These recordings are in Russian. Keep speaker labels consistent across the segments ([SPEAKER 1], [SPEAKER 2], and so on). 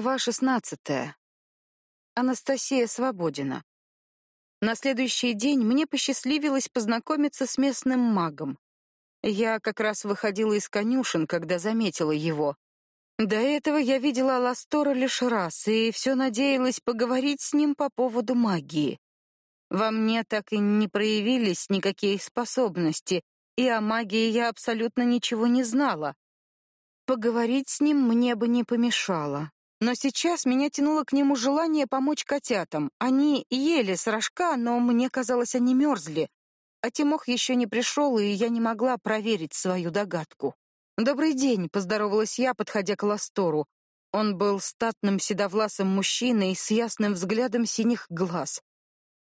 [SPEAKER 1] Глава шестнадцатая. Анастасия Свободина. На следующий день мне посчастливилось познакомиться с местным магом. Я как раз выходила из конюшен, когда заметила его. До этого я видела Аластора лишь раз и все надеялась поговорить с ним по поводу магии. Во мне так и не проявились никакие способности, и о магии я абсолютно ничего не знала. Поговорить с ним мне бы не помешало. Но сейчас меня тянуло к нему желание помочь котятам. Они ели с рожка, но мне казалось, они мерзли. А Тимох еще не пришел, и я не могла проверить свою догадку. «Добрый день», — поздоровалась я, подходя к Ластору. Он был статным седовласым мужчиной с ясным взглядом синих глаз.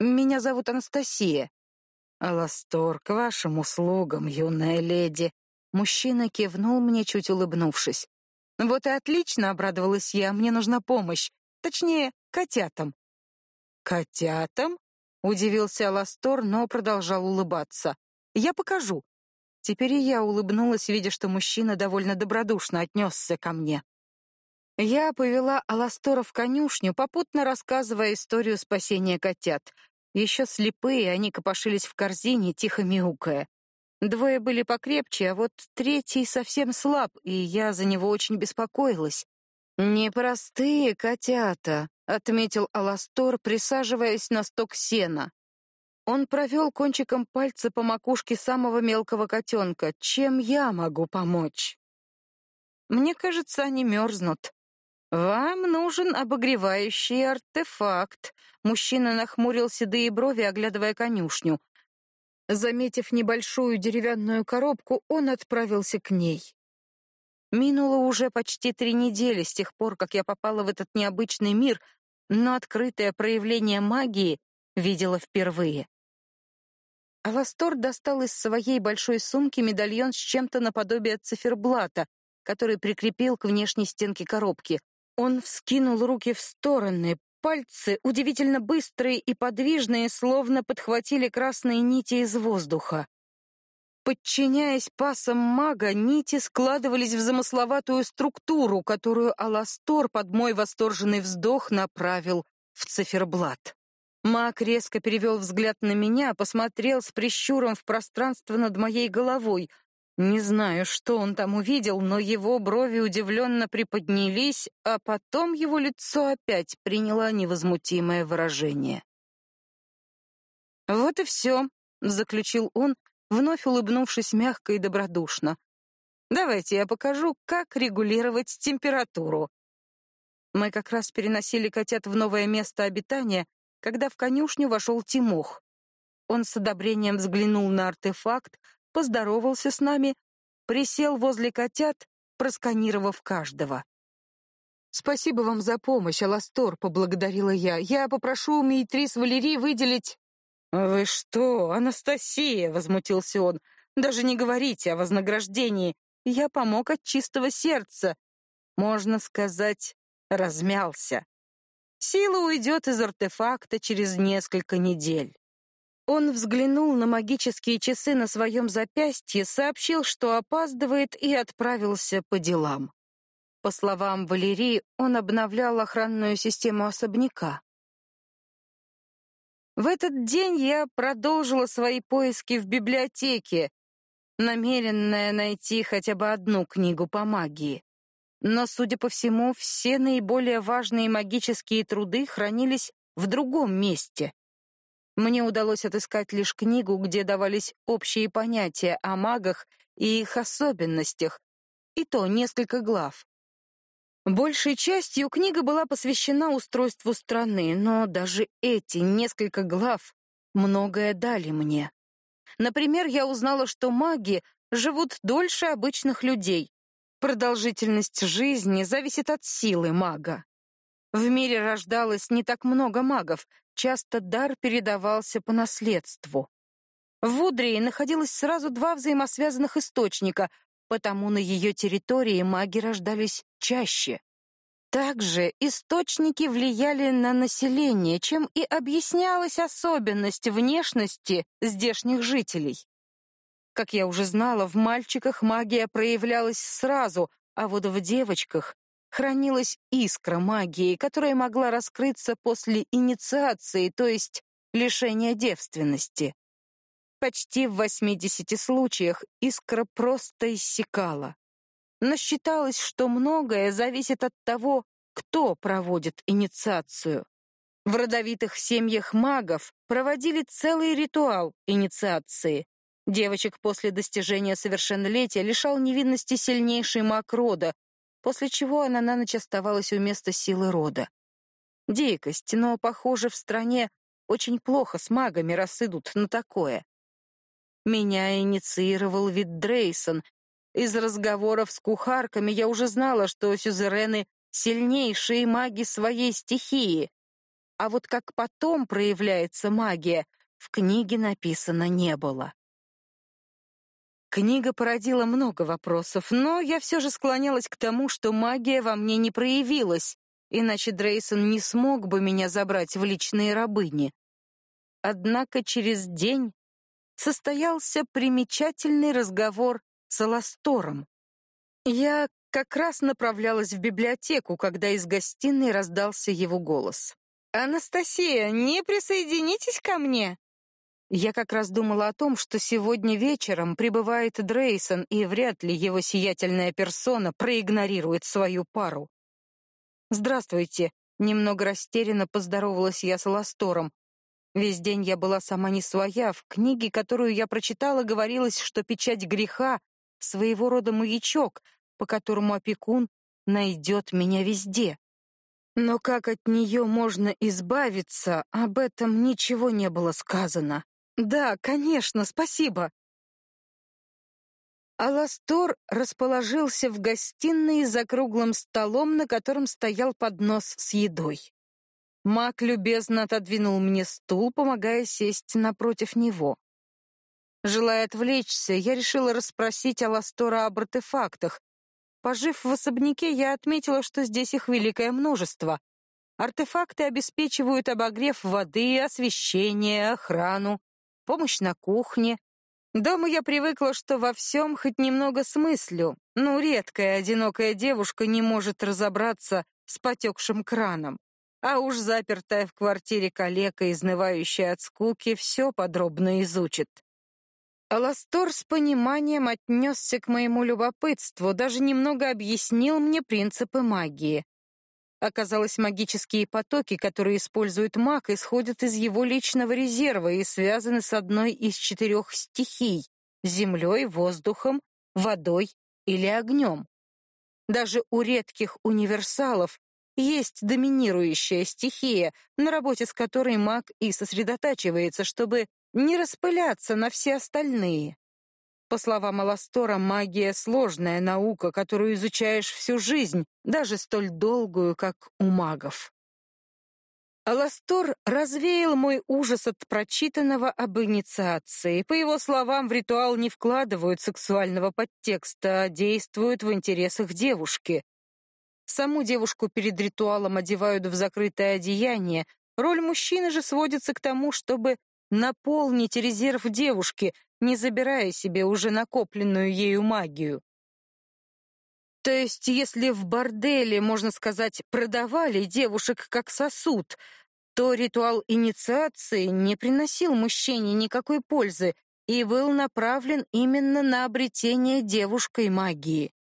[SPEAKER 1] «Меня зовут Анастасия». «Аластор, к вашим услугам, юная леди». Мужчина кивнул мне, чуть улыбнувшись. Вот и отлично, обрадовалась я. Мне нужна помощь. Точнее, котятам. Котятам? Удивился Ластор, но продолжал улыбаться. Я покажу. Теперь и я улыбнулась, видя, что мужчина довольно добродушно отнесся ко мне. Я повела Аластора в конюшню, попутно рассказывая историю спасения котят. Еще слепые, они копошились в корзине, тихо мяукая. Двое были покрепче, а вот третий совсем слаб, и я за него очень беспокоилась. «Непростые котята», — отметил Аластор, присаживаясь на сток сена. Он провел кончиком пальца по макушке самого мелкого котенка. «Чем я могу помочь?» «Мне кажется, они мерзнут». «Вам нужен обогревающий артефакт». Мужчина нахмурил седые брови, оглядывая конюшню. Заметив небольшую деревянную коробку, он отправился к ней. Минуло уже почти три недели с тех пор, как я попала в этот необычный мир, но открытое проявление магии видела впервые. Аластор достал из своей большой сумки медальон с чем-то наподобие циферблата, который прикрепил к внешней стенке коробки. Он вскинул руки в стороны, Пальцы, удивительно быстрые и подвижные, словно подхватили красные нити из воздуха. Подчиняясь пасам мага, нити складывались в замысловатую структуру, которую Аластор под мой восторженный вздох направил в циферблат. Маг резко перевел взгляд на меня, посмотрел с прищуром в пространство над моей головой — не знаю, что он там увидел, но его брови удивленно приподнялись, а потом его лицо опять приняло невозмутимое выражение. «Вот и все», — заключил он, вновь улыбнувшись мягко и добродушно. «Давайте я покажу, как регулировать температуру». Мы как раз переносили котят в новое место обитания, когда в конюшню вошел Тимох. Он с одобрением взглянул на артефакт, поздоровался с нами, присел возле котят, просканировав каждого. «Спасибо вам за помощь, Аластор», — поблагодарила я. «Я попрошу у Мейтрис Валерии выделить...» «Вы что, Анастасия?» — возмутился он. «Даже не говорите о вознаграждении. Я помог от чистого сердца. Можно сказать, размялся. Сила уйдет из артефакта через несколько недель». Он взглянул на магические часы на своем запястье, сообщил, что опаздывает, и отправился по делам. По словам Валерии, он обновлял охранную систему особняка. В этот день я продолжила свои поиски в библиотеке, намеренная найти хотя бы одну книгу по магии. Но, судя по всему, все наиболее важные магические труды хранились в другом месте. Мне удалось отыскать лишь книгу, где давались общие понятия о магах и их особенностях, и то несколько глав. Большей частью книга была посвящена устройству страны, но даже эти несколько глав многое дали мне. Например, я узнала, что маги живут дольше обычных людей. Продолжительность жизни зависит от силы мага. В мире рождалось не так много магов, часто дар передавался по наследству. В Удрии находилось сразу два взаимосвязанных источника, потому на ее территории маги рождались чаще. Также источники влияли на население, чем и объяснялась особенность внешности здешних жителей. Как я уже знала, в мальчиках магия проявлялась сразу, а вот в девочках хранилась искра магии, которая могла раскрыться после инициации, то есть лишения девственности. Почти в 80 случаях искра просто иссякала. Но считалось, что многое зависит от того, кто проводит инициацию. В родовитых семьях магов проводили целый ритуал инициации. Девочек после достижения совершеннолетия лишал невинности сильнейший маг рода, после чего она на ночь оставалась у места силы рода. Дикость, но, похоже, в стране очень плохо с магами рассыдут на такое. Меня инициировал вид Дрейсон. Из разговоров с кухарками я уже знала, что сюзерены — сильнейшие маги своей стихии. А вот как потом проявляется магия, в книге написано не было. Книга породила много вопросов, но я все же склонялась к тому, что магия во мне не проявилась, иначе Дрейсон не смог бы меня забрать в личные рабыни. Однако через день состоялся примечательный разговор с Аластором. Я как раз направлялась в библиотеку, когда из гостиной раздался его голос. «Анастасия, не присоединитесь ко мне?» Я как раз думала о том, что сегодня вечером прибывает Дрейсон, и вряд ли его сиятельная персона проигнорирует свою пару. «Здравствуйте», — немного растерянно поздоровалась я с Ластором. Весь день я была сама не своя. В книге, которую я прочитала, говорилось, что печать греха — своего рода маячок, по которому опекун найдет меня везде. Но как от нее можно избавиться, об этом ничего не было сказано. Да, конечно, спасибо. Аластор расположился в гостиной за круглым столом, на котором стоял поднос с едой. Мак любезно отодвинул мне стул, помогая сесть напротив него. Желая отвлечься, я решила расспросить Аластора об артефактах. Пожив в особняке, я отметила, что здесь их великое множество. Артефакты обеспечивают обогрев воды, освещение, охрану помощь на кухне. Дома я привыкла, что во всем хоть немного смыслю, но редкая одинокая девушка не может разобраться с потекшим краном. А уж запертая в квартире калека, изнывающая от скуки, все подробно изучит. Аластор с пониманием отнесся к моему любопытству, даже немного объяснил мне принципы магии. Оказалось, магические потоки, которые использует маг, исходят из его личного резерва и связаны с одной из четырех стихий — землей, воздухом, водой или огнем. Даже у редких универсалов есть доминирующая стихия, на работе с которой маг и сосредотачивается, чтобы не распыляться на все остальные. По словам Аластора, магия — сложная наука, которую изучаешь всю жизнь, даже столь долгую, как у магов. Аластор развеял мой ужас от прочитанного об инициации. По его словам, в ритуал не вкладывают сексуального подтекста, а действуют в интересах девушки. Саму девушку перед ритуалом одевают в закрытое одеяние. Роль мужчины же сводится к тому, чтобы наполнить резерв девушки, не забирая себе уже накопленную ею магию. То есть, если в борделе, можно сказать, продавали девушек как сосуд, то ритуал инициации не приносил мужчине никакой пользы и был направлен именно на обретение девушкой магии.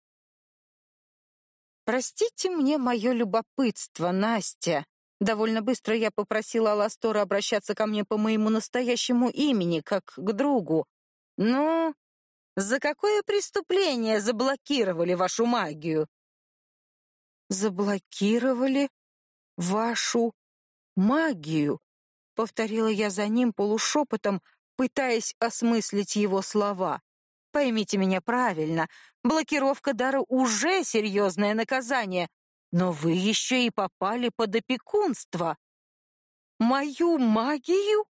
[SPEAKER 1] Простите мне мое любопытство, Настя. Довольно быстро я попросила Аластора обращаться ко мне по моему настоящему имени, как к другу, ну, за какое преступление заблокировали вашу магию? Заблокировали вашу магию, повторила я за ним полушепотом, пытаясь осмыслить его слова. Поймите меня правильно, блокировка дара уже серьезное наказание, но вы еще и попали под опекунство. Мою магию?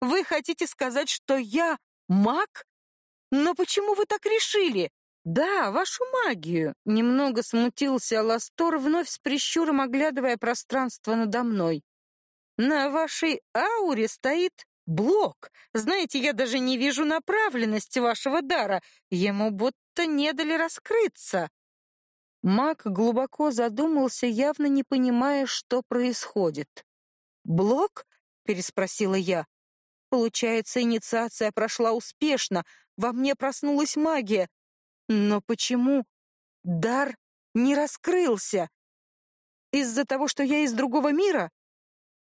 [SPEAKER 1] Вы хотите сказать, что я маг? Но почему вы так решили? Да, вашу магию. Немного смутился Ластор, вновь с прищуром оглядывая пространство надо мной. На вашей ауре стоит блок. Знаете, я даже не вижу направленности вашего дара. Ему будто не дали раскрыться. Маг глубоко задумался, явно не понимая, что происходит. «Блок?» — переспросила я. «Получается, инициация прошла успешно, во мне проснулась магия. Но почему дар не раскрылся? Из-за того, что я из другого мира?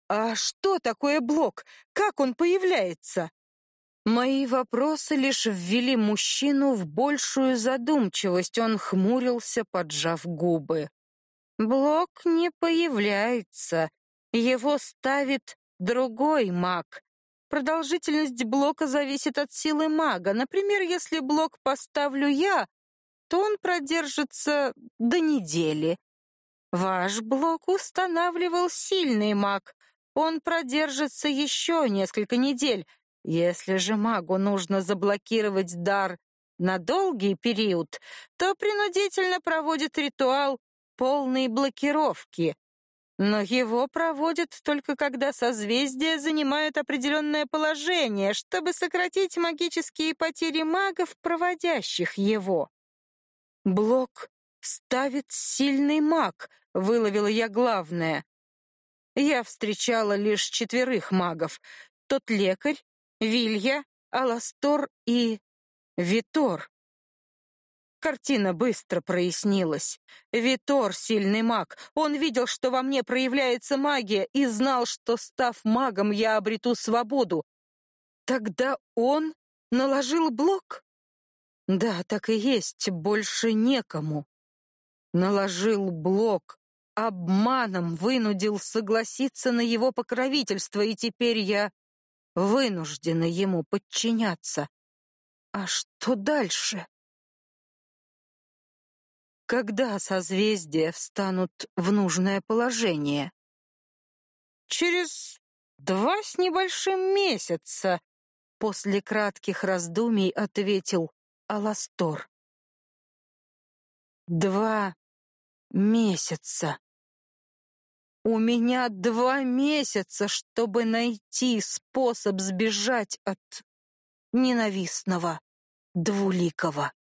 [SPEAKER 1] А что такое блок? Как он появляется?» Мои вопросы лишь ввели мужчину в большую задумчивость. Он хмурился, поджав губы. Блок не появляется. Его ставит другой маг. Продолжительность блока зависит от силы мага. Например, если блок поставлю я, то он продержится до недели. Ваш блок устанавливал сильный маг. Он продержится еще несколько недель. Если же магу нужно заблокировать дар на долгий период, то принудительно проводит ритуал полной блокировки. Но его проводят только когда созвездия занимают определенное положение, чтобы сократить магические потери магов, проводящих его. Блок ставит сильный маг, выловила я главное. Я встречала лишь четверых магов. Тот лекарь, Вилья, Аластор и Витор. Картина быстро прояснилась. Витор — сильный маг. Он видел, что во мне проявляется магия, и знал, что, став магом, я обрету свободу. Тогда он наложил блок? Да, так и есть, больше некому. Наложил блок, обманом вынудил согласиться на его покровительство, и теперь я вынуждена ему подчиняться. А что дальше? Когда созвездия встанут в нужное положение? Через два с небольшим месяца, после кратких раздумий ответил Аластор. Два месяца. У меня два месяца, чтобы найти способ сбежать от ненавистного двуликого.